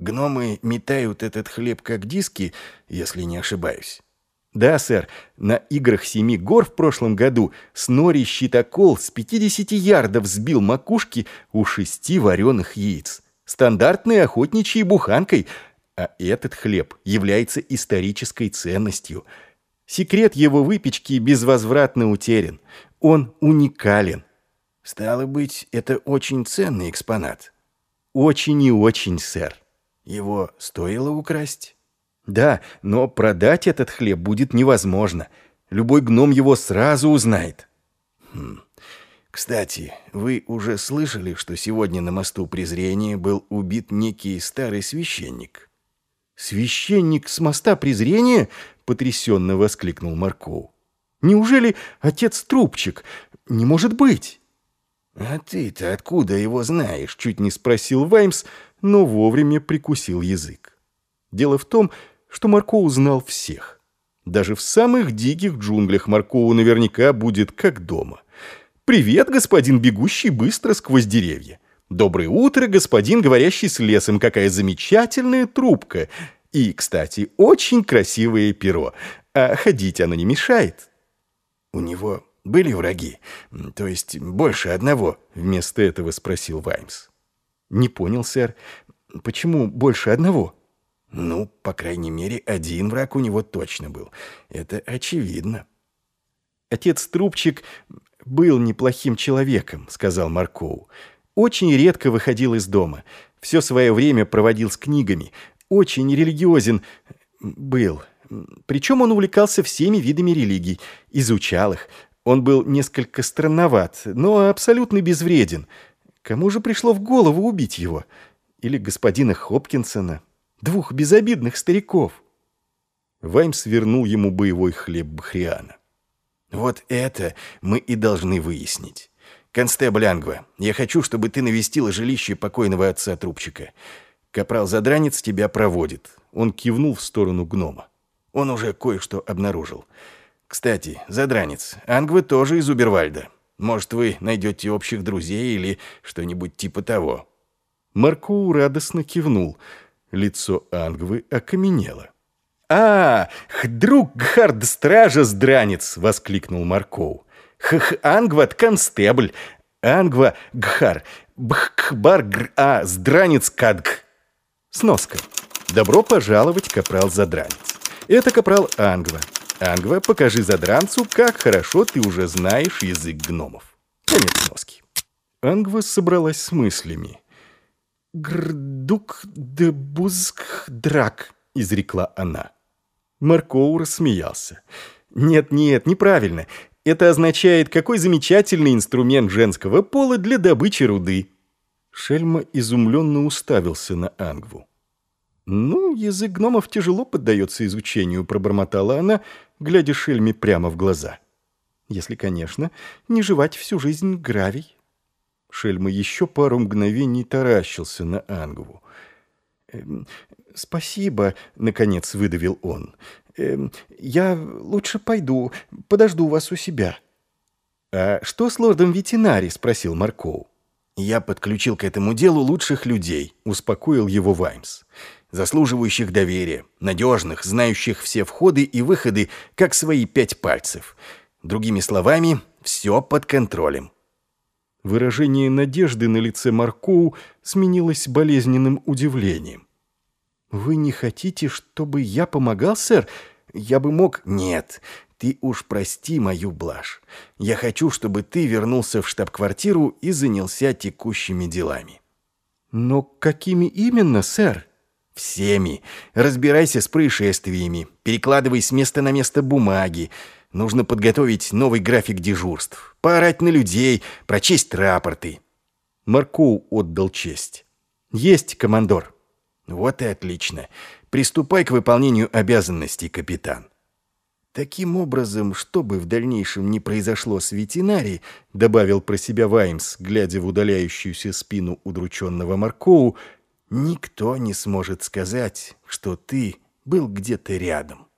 Гномы метают этот хлеб как диски, если не ошибаюсь. Да, сэр, на играх семи гор в прошлом году Снори Щитокол с 50 ярдов сбил макушки у шести вареных яиц. Стандартной охотничьей буханкой, а этот хлеб является исторической ценностью. Секрет его выпечки безвозвратно утерян. Он уникален. Стало быть, это очень ценный экспонат. Очень и очень, сэр. Его стоило украсть? Да, но продать этот хлеб будет невозможно. Любой гном его сразу узнает. Хм. Кстати, вы уже слышали, что сегодня на мосту презрения был убит некий старый священник? Священник с моста презрения? Потрясенно воскликнул Марков. Неужели отец Трубчик? Не может быть. А ты-то откуда его знаешь? Чуть не спросил Ваймс, но вовремя прикусил язык. Дело в том, что Марко узнал всех. Даже в самых диких джунглях Маркову наверняка будет как дома. «Привет, господин бегущий быстро сквозь деревья!» «Доброе утро, господин, говорящий с лесом! Какая замечательная трубка!» «И, кстати, очень красивое перо. А ходить оно не мешает?» «У него были враги? То есть больше одного?» Вместо этого спросил Ваймс. «Не понял, сэр. Почему больше одного?» «Ну, по крайней мере, один враг у него точно был. Это очевидно». «Отец Трубчик был неплохим человеком», — сказал Маркоу. «Очень редко выходил из дома. Все свое время проводил с книгами. Очень религиозен был. Причем он увлекался всеми видами религий, изучал их. Он был несколько странноват, но абсолютно безвреден. Кому же пришло в голову убить его? Или господина Хопкинсона? Двух безобидных стариков. Ваймс вернул ему боевой хлеб Бахриана. «Вот это мы и должны выяснить. Констебль Ангва, я хочу, чтобы ты навестила жилище покойного отца трубчика. Капрал Задранец тебя проводит». Он кивнул в сторону гнома. «Он уже кое-что обнаружил. Кстати, Задранец, Ангвы тоже из Убервальда. Может, вы найдете общих друзей или что-нибудь типа того». Маркоу радостно кивнул. Лицо Ангвы окаменело. «А, друг Гхард Стража Здранец!» — воскликнул Маркоу. «Хх Ангват Констебль! Ангва Гхар! Бхкбар Гр А Здранец Кадг!» Сноска. «Добро пожаловать, капрал Задранец. Это капрал Ангва. Ангва, покажи задранцу, как хорошо ты уже знаешь язык гномов». Конец сноски. Ангва собралась с мыслями. «Грдук де бузк драк», — изрекла она. Маркоу рассмеялся. «Нет-нет, неправильно. Это означает, какой замечательный инструмент женского пола для добычи руды». Шельма изумленно уставился на Ангву. «Ну, язык гномов тяжело поддается изучению», — пробормотала она, глядя Шельме прямо в глаза. «Если, конечно, не жевать всю жизнь гравий». Шельма еще пару мгновений таращился на Ангву. «Эм, «Спасибо», — наконец выдавил он. «Эм, «Я лучше пойду, подожду вас у себя». «А что с лордом ветеринари?» — спросил Маркоу. «Я подключил к этому делу лучших людей», — успокоил его Ваймс. «Заслуживающих доверия, надежных, знающих все входы и выходы, как свои пять пальцев. Другими словами, все под контролем». Выражение надежды на лице Маркоу сменилось болезненным удивлением. «Вы не хотите, чтобы я помогал, сэр? Я бы мог...» «Нет, ты уж прости мою блажь. Я хочу, чтобы ты вернулся в штаб-квартиру и занялся текущими делами». «Но какими именно, сэр?» «Всеми. Разбирайся с происшествиями, перекладывай с места на место бумаги, Нужно подготовить новый график дежурств, поорать на людей, прочесть рапорты». Маркоу отдал честь. «Есть, командор». «Вот и отлично. Приступай к выполнению обязанностей, капитан». Таким образом, что бы в дальнейшем не произошло с ветеринарией, добавил про себя Ваймс, глядя в удаляющуюся спину удрученного Маркоу, никто не сможет сказать, что ты был где-то рядом.